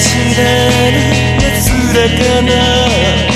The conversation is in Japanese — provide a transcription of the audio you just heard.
知らぬ安らかな